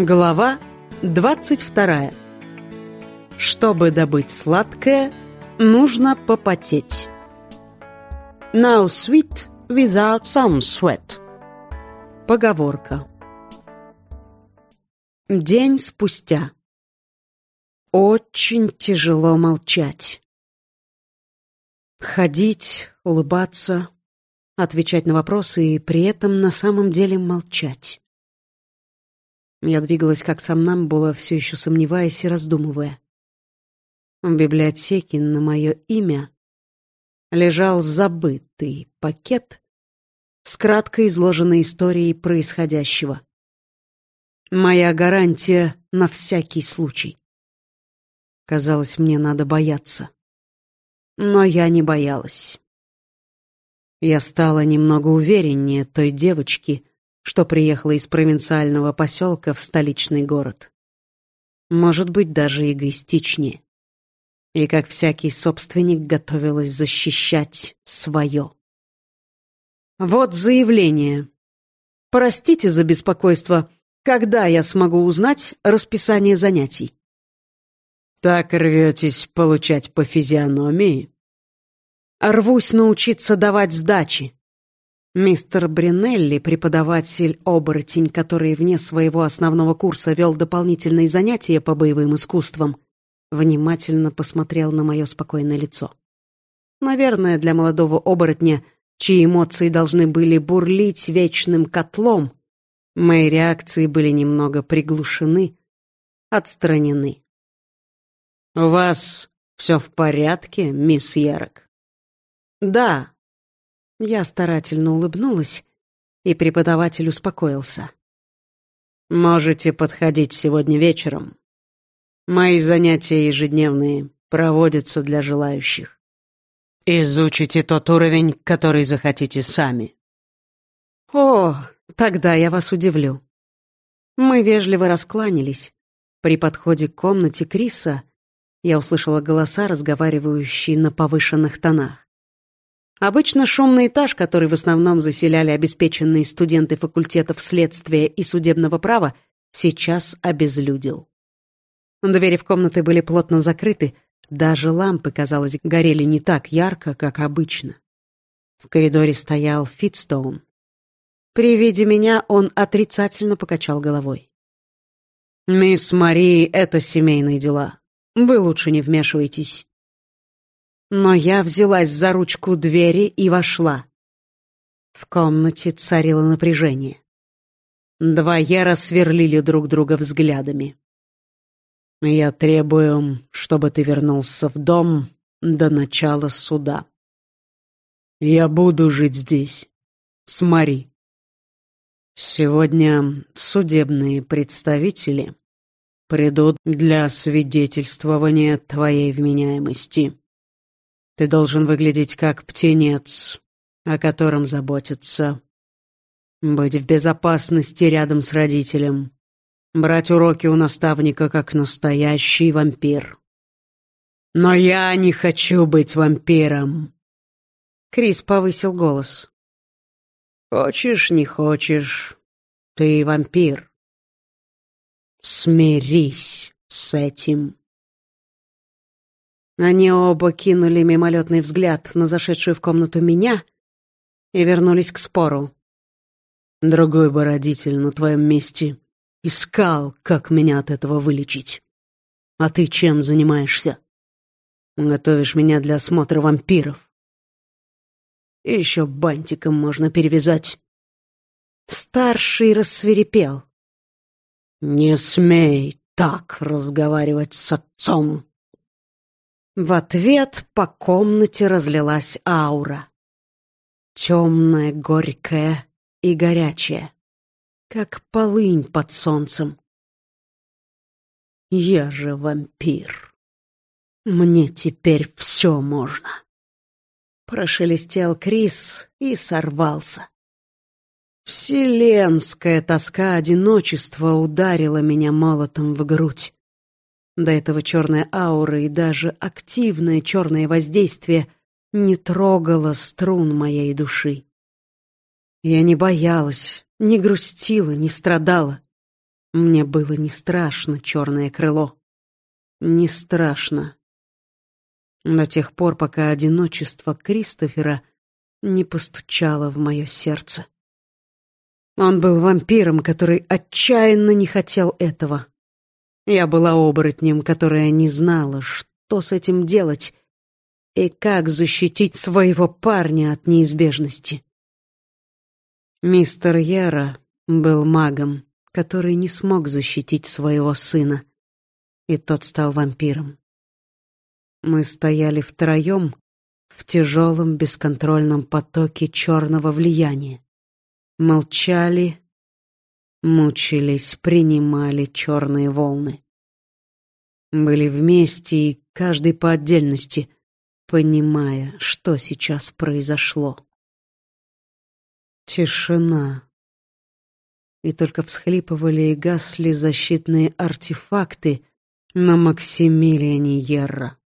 Глава 22. Чтобы добыть сладкое, нужно попотеть. No sweet without some sweat. Поговорка. День спустя. Очень тяжело молчать. Ходить, улыбаться, отвечать на вопросы и при этом на самом деле молчать. Я двигалась как сам сомнамбула, все еще сомневаясь и раздумывая. В библиотеке на мое имя лежал забытый пакет с краткой изложенной историей происходящего. Моя гарантия на всякий случай. Казалось, мне надо бояться. Но я не боялась. Я стала немного увереннее той девочки, что приехала из провинциального поселка в столичный город. Может быть, даже эгоистичнее. И как всякий собственник готовилась защищать свое. Вот заявление. Простите за беспокойство. Когда я смогу узнать расписание занятий? Так рветесь получать по физиономии? Рвусь научиться давать сдачи. Мистер Бринелли, преподаватель-оборотень, который вне своего основного курса вел дополнительные занятия по боевым искусствам, внимательно посмотрел на мое спокойное лицо. Наверное, для молодого оборотня, чьи эмоции должны были бурлить вечным котлом, мои реакции были немного приглушены, отстранены. «У вас все в порядке, мисс Ярок?» «Да», я старательно улыбнулась, и преподаватель успокоился. «Можете подходить сегодня вечером. Мои занятия ежедневные проводятся для желающих. Изучите тот уровень, который захотите сами». «О, тогда я вас удивлю». Мы вежливо раскланялись. При подходе к комнате Криса я услышала голоса, разговаривающие на повышенных тонах. Обычно шумный этаж, который в основном заселяли обеспеченные студенты факультетов следствия и судебного права, сейчас обезлюдил. Двери в комнаты были плотно закрыты, даже лампы, казалось, горели не так ярко, как обычно. В коридоре стоял Фитстоун. При виде меня он отрицательно покачал головой. «Мисс Мари, это семейные дела. Вы лучше не вмешивайтесь. Но я взялась за ручку двери и вошла. В комнате царило напряжение. Два яра сверлили друг друга взглядами. «Я требую, чтобы ты вернулся в дом до начала суда. Я буду жить здесь, с Мари. Сегодня судебные представители придут для свидетельствования твоей вменяемости. Ты должен выглядеть как птенец, о котором заботятся. Быть в безопасности рядом с родителем. Брать уроки у наставника как настоящий вампир. Но я не хочу быть вампиром. Крис повысил голос. Хочешь, не хочешь, ты вампир. Смирись с этим. Они оба кинули мимолетный взгляд на зашедшую в комнату меня и вернулись к спору. Другой бы родитель на твоем месте искал, как меня от этого вылечить. А ты чем занимаешься? Готовишь меня для осмотра вампиров. И еще бантиком можно перевязать. Старший рассверепел. «Не смей так разговаривать с отцом!» В ответ по комнате разлилась аура. Темная, горькая и горячая, как полынь под солнцем. Я же вампир. Мне теперь все можно. Прошелестел Крис и сорвался. Вселенская тоска одиночества ударила меня молотом в грудь. До этого черная аура и даже активное черное воздействие не трогало струн моей души. Я не боялась, не грустила, не страдала. Мне было не страшно черное крыло. Не страшно. До тех пор, пока одиночество Кристофера не постучало в мое сердце. Он был вампиром, который отчаянно не хотел этого. Я была оборотнем, которая не знала, что с этим делать и как защитить своего парня от неизбежности. Мистер Яра был магом, который не смог защитить своего сына, и тот стал вампиром. Мы стояли втроем в тяжелом бесконтрольном потоке черного влияния молчали, мучились, принимали черные волны. Были вместе и каждый по отдельности, понимая, что сейчас произошло. Тишина. И только всхлипывали и гасли защитные артефакты на Максимилиане Ерра.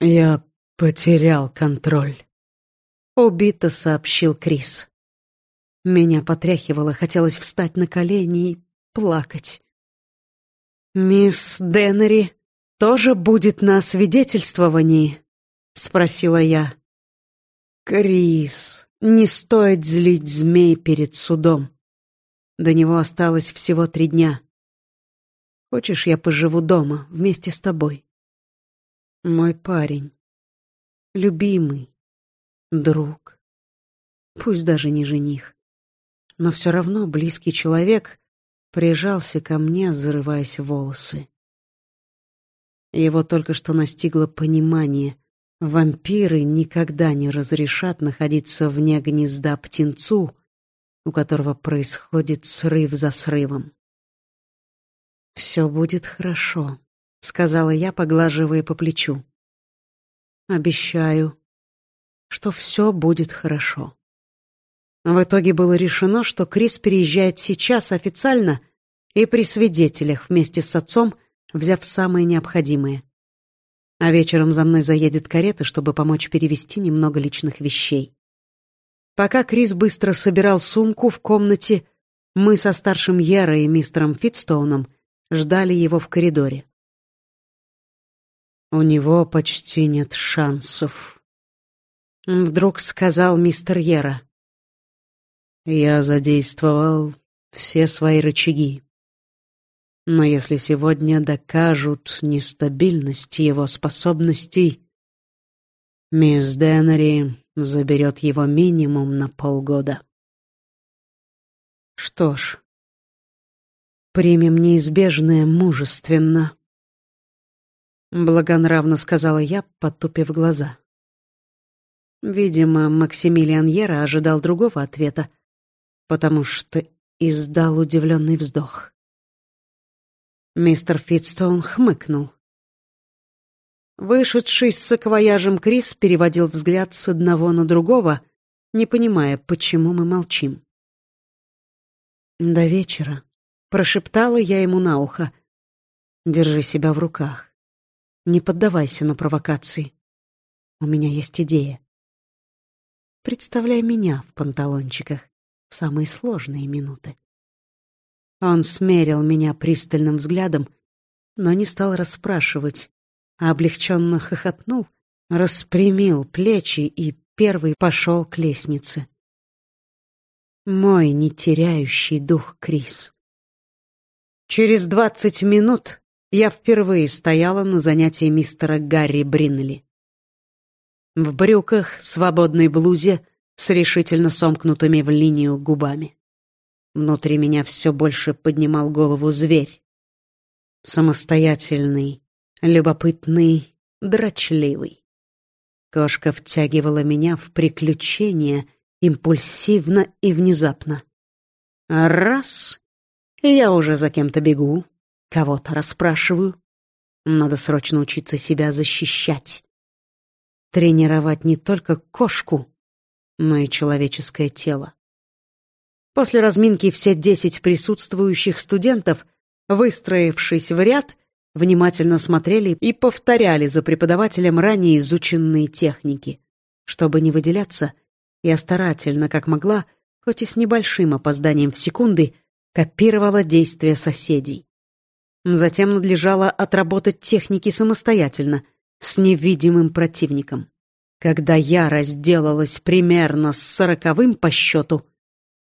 «Я потерял контроль», — убито сообщил Крис. Меня потряхивало, хотелось встать на колени и плакать. «Мисс Деннери тоже будет на свидетельствовании?» — спросила я. «Крис, не стоит злить змей перед судом. До него осталось всего три дня. Хочешь, я поживу дома вместе с тобой? Мой парень, любимый, друг, пусть даже не жених но все равно близкий человек прижался ко мне, зарываясь в волосы. Его только что настигло понимание. Вампиры никогда не разрешат находиться вне гнезда птенцу, у которого происходит срыв за срывом. «Все будет хорошо», — сказала я, поглаживая по плечу. «Обещаю, что все будет хорошо». В итоге было решено, что Крис переезжает сейчас официально и при свидетелях вместе с отцом, взяв самое необходимое. А вечером за мной заедет карета, чтобы помочь перевести немного личных вещей. Пока Крис быстро собирал сумку в комнате, мы со старшим Ярой и мистером Фитстоуном ждали его в коридоре. «У него почти нет шансов», — вдруг сказал мистер Ера. Я задействовал все свои рычаги. Но если сегодня докажут нестабильность его способностей, мисс Деннери заберет его минимум на полгода. Что ж, примем неизбежное мужественно. Благонравно сказала я, потупив глаза. Видимо, Максимилиан Ера ожидал другого ответа, потому что издал удивленный вздох. Мистер Фитстоун хмыкнул. Вышедший с саквояжем Крис переводил взгляд с одного на другого, не понимая, почему мы молчим. «До вечера», — прошептала я ему на ухо. «Держи себя в руках. Не поддавайся на провокации. У меня есть идея. Представляй меня в панталончиках самые сложные минуты. Он смерил меня пристальным взглядом, но не стал расспрашивать, а облегченно хохотнул, распрямил плечи и первый пошел к лестнице. Мой не теряющий дух Крис. Через двадцать минут я впервые стояла на занятии мистера Гарри Бринли. В брюках, свободной блузе с решительно сомкнутыми в линию губами. Внутри меня все больше поднимал голову зверь. Самостоятельный, любопытный, дрочливый. Кошка втягивала меня в приключения импульсивно и внезапно. Раз — и я уже за кем-то бегу, кого-то расспрашиваю. Надо срочно учиться себя защищать. Тренировать не только кошку, но и человеческое тело. После разминки все десять присутствующих студентов, выстроившись в ряд, внимательно смотрели и повторяли за преподавателем ранее изученные техники. Чтобы не выделяться, я старательно, как могла, хоть и с небольшим опозданием в секунды, копировала действия соседей. Затем надлежало отработать техники самостоятельно, с невидимым противником. Когда я разделалась примерно с сороковым по счету,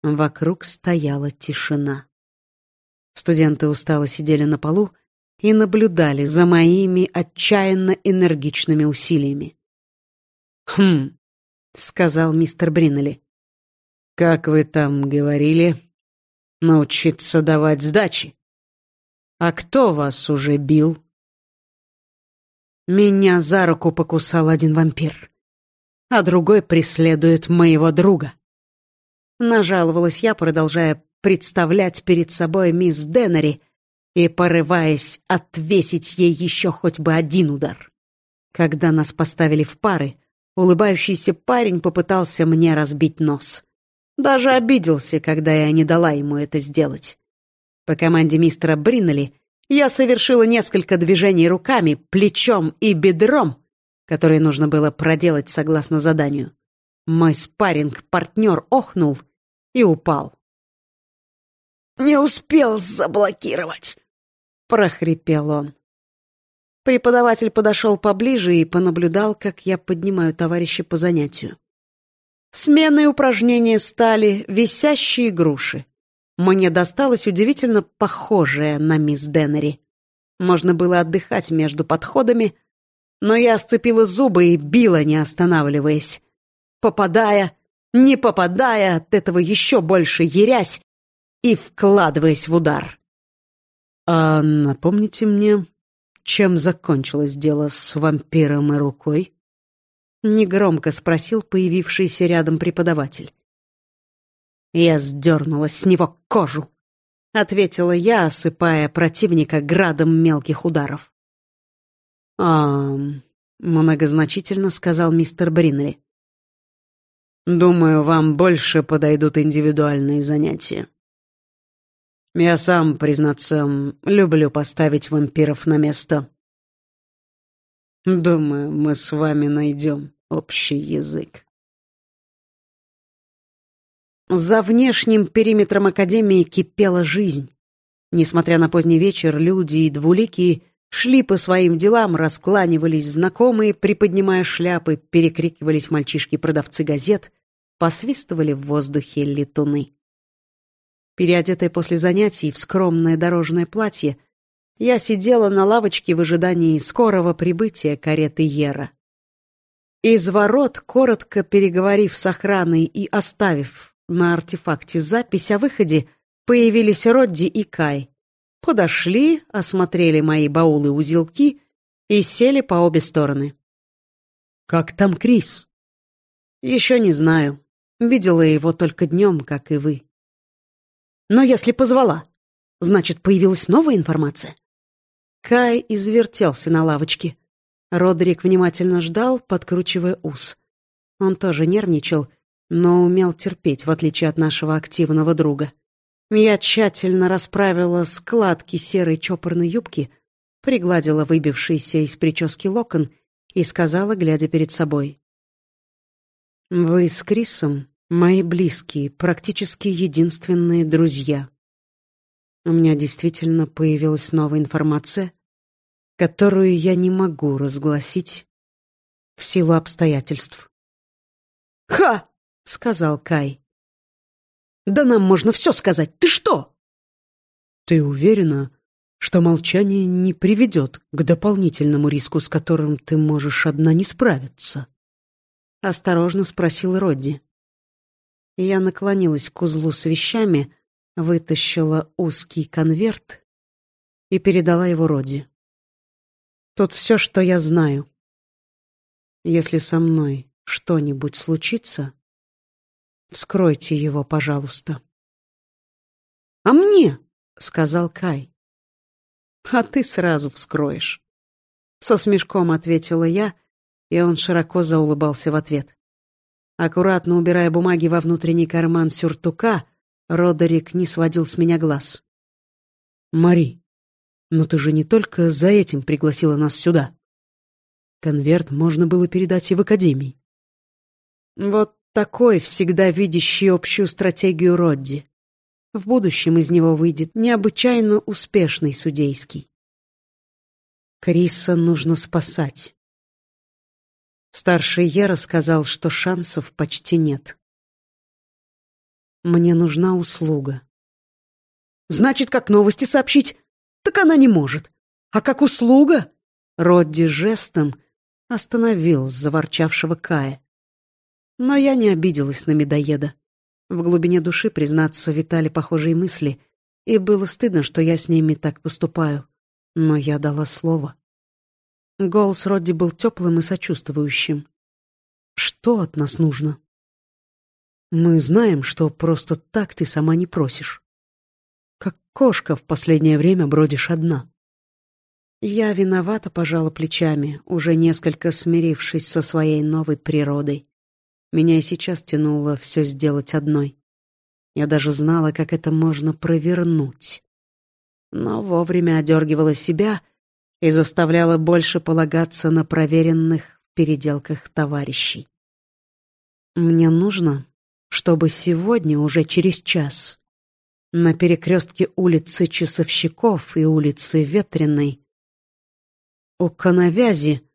вокруг стояла тишина. Студенты устало сидели на полу и наблюдали за моими отчаянно энергичными усилиями. «Хм», — сказал мистер Бриннелли. «Как вы там говорили? Научиться давать сдачи. А кто вас уже бил?» Меня за руку покусал один вампир, а другой преследует моего друга. Нажаловалась я, продолжая представлять перед собой мисс Деннери и порываясь отвесить ей еще хоть бы один удар. Когда нас поставили в пары, улыбающийся парень попытался мне разбить нос. Даже обиделся, когда я не дала ему это сделать. По команде мистера Бриннелли я совершила несколько движений руками, плечом и бедром, которые нужно было проделать согласно заданию. Мой спарринг-партнер охнул и упал. «Не успел заблокировать», — прохрипел он. Преподаватель подошел поближе и понаблюдал, как я поднимаю товарища по занятию. Сменные упражнения стали висящие груши. Мне досталось удивительно похожее на мисс Деннери. Можно было отдыхать между подходами, но я сцепила зубы и била, не останавливаясь. Попадая, не попадая, от этого еще больше ерясь и вкладываясь в удар. «А напомните мне, чем закончилось дело с вампиром и рукой?» Негромко спросил появившийся рядом преподаватель. Я сдернула с него кожу, ответила я, осыпая противника градом мелких ударов. А, многозначительно сказал мистер Бринли. Думаю, вам больше подойдут индивидуальные занятия. Я сам, признаться, люблю поставить вампиров на место. Думаю, мы с вами найдем общий язык. За внешним периметром Академии кипела жизнь. Несмотря на поздний вечер, люди и двуликие шли по своим делам, раскланивались знакомые, приподнимая шляпы, перекрикивались мальчишки-продавцы газет, посвистывали в воздухе летуны. Переодетая после занятий в скромное дорожное платье, я сидела на лавочке в ожидании скорого прибытия кареты Ера. Из ворот, коротко переговорив с охраной и оставив на артефакте запись о выходе, появились Родди и Кай. Подошли, осмотрели мои баулы-узелки и сели по обе стороны. «Как там Крис?» «Еще не знаю. Видела его только днем, как и вы». «Но если позвала, значит, появилась новая информация?» Кай извертелся на лавочке. Родрик внимательно ждал, подкручивая ус. Он тоже нервничал но умел терпеть, в отличие от нашего активного друга. Я тщательно расправила складки серой чопорной юбки, пригладила выбившийся из прически локон и сказала, глядя перед собой. «Вы с Крисом мои близкие, практически единственные друзья. У меня действительно появилась новая информация, которую я не могу разгласить в силу обстоятельств». «Ха!» — сказал Кай. «Да нам можно все сказать. Ты что?» «Ты уверена, что молчание не приведет к дополнительному риску, с которым ты можешь одна не справиться?» Осторожно спросил Родди. Я наклонилась к узлу с вещами, вытащила узкий конверт и передала его Родди. «Тут все, что я знаю. Если со мной что-нибудь случится, Вскройте его, пожалуйста. А мне, сказал Кай. А ты сразу вскроешь. Со смешком ответила я, и он широко заулыбался в ответ. Аккуратно убирая бумаги во внутренний карман сюртука, Родерик не сводил с меня глаз. «Мари, но ты же не только за этим пригласила нас сюда. Конверт можно было передать и в академии». Вот такой, всегда видящий общую стратегию Родди. В будущем из него выйдет необычайно успешный судейский. Криса нужно спасать. Старший Ера сказал, что шансов почти нет. Мне нужна услуга. Значит, как новости сообщить? Так она не может. А как услуга? Родди жестом остановил заворчавшего Кая. Но я не обиделась на медоеда. В глубине души, признаться, витали похожие мысли, и было стыдно, что я с ними так поступаю. Но я дала слово. Голос Родди был теплым и сочувствующим. «Что от нас нужно?» «Мы знаем, что просто так ты сама не просишь. Как кошка в последнее время бродишь одна». Я виновата пожала плечами, уже несколько смирившись со своей новой природой. Меня и сейчас тянуло все сделать одной. Я даже знала, как это можно провернуть. Но вовремя одергивала себя и заставляла больше полагаться на проверенных в переделках товарищей. Мне нужно, чтобы сегодня, уже через час, на перекрестке улицы Часовщиков и улицы Ветреной, у коновязи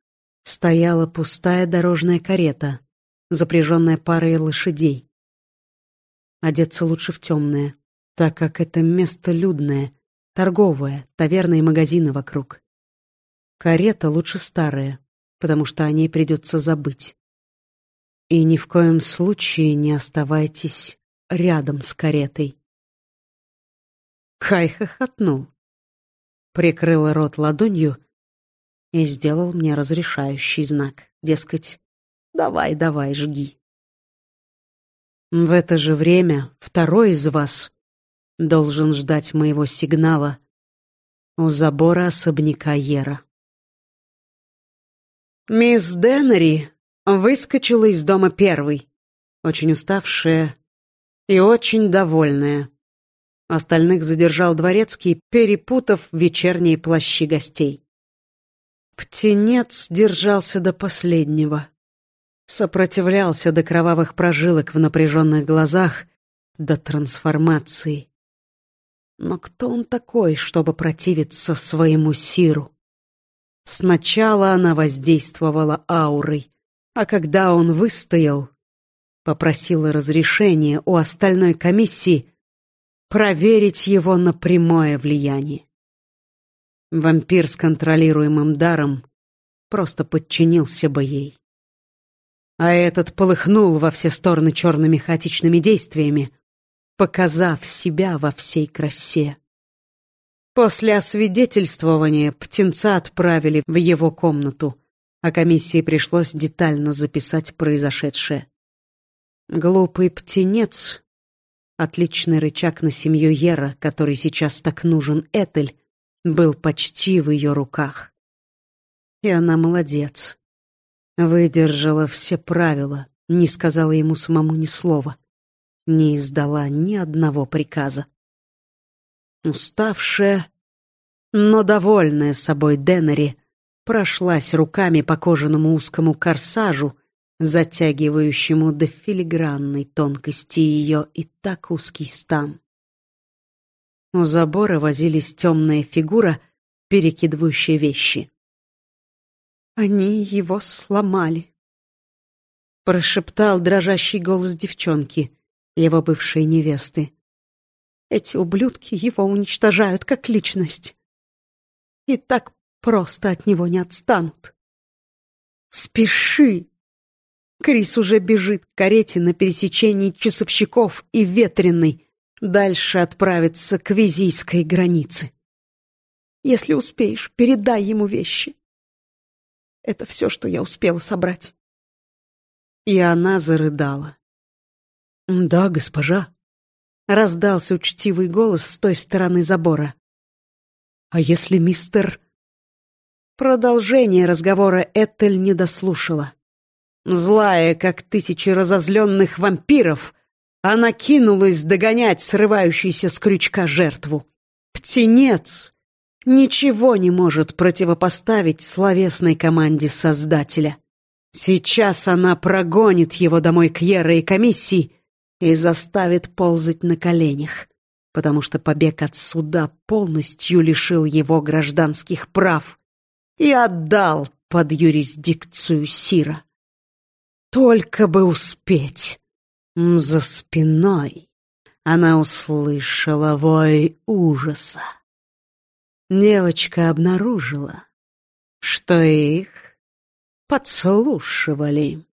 стояла пустая дорожная карета — запряженная парой лошадей. Одеться лучше в темное, так как это место людное, торговое, таверны и магазины вокруг. Карета лучше старая, потому что о ней придется забыть. И ни в коем случае не оставайтесь рядом с каретой. Кай хохотнул, прикрыл рот ладонью и сделал мне разрешающий знак, дескать, Давай, давай, жги. В это же время второй из вас должен ждать моего сигнала у забора особняка Ера. Мисс Деннери выскочила из дома первой, очень уставшая и очень довольная. Остальных задержал дворецкий, перепутав вечерние плащи гостей. Птенец держался до последнего. Сопротивлялся до кровавых прожилок в напряженных глазах, до трансформации. Но кто он такой, чтобы противиться своему Сиру? Сначала она воздействовала аурой, а когда он выстоял, попросила разрешения у остальной комиссии проверить его на прямое влияние. Вампир с контролируемым даром просто подчинился бы ей а этот полыхнул во все стороны черными хаотичными действиями, показав себя во всей красе. После освидетельствования птенца отправили в его комнату, а комиссии пришлось детально записать произошедшее. Глупый птенец, отличный рычаг на семью Ера, который сейчас так нужен Этель, был почти в ее руках. И она молодец. Выдержала все правила, не сказала ему самому ни слова, не издала ни одного приказа. Уставшая, но довольная собой Деннери прошлась руками по кожаному узкому корсажу, затягивающему до филигранной тонкости ее и так узкий стан. У забора возились темная фигура, перекидывающая вещи. Они его сломали. Прошептал дрожащий голос девчонки, его бывшей невесты. Эти ублюдки его уничтожают как личность. И так просто от него не отстанут. Спеши! Крис уже бежит к карете на пересечении часовщиков и ветреной. Дальше отправится к визийской границе. Если успеешь, передай ему вещи. Это все, что я успела собрать. И она зарыдала. «Да, госпожа», — раздался учтивый голос с той стороны забора. «А если мистер...» Продолжение разговора Этель не дослушала. Злая, как тысячи разозленных вампиров, она кинулась догонять срывающуюся с крючка жертву. Птенец, ничего не может противопоставить словесной команде Создателя. Сейчас она прогонит его домой к Ере и комиссии и заставит ползать на коленях. потому что побег от суда полностью лишил его гражданских прав и отдал под юрисдикцию Сира. Только бы успеть. За спиной она услышала вой ужаса. Девочка обнаружила, что их подслушивали.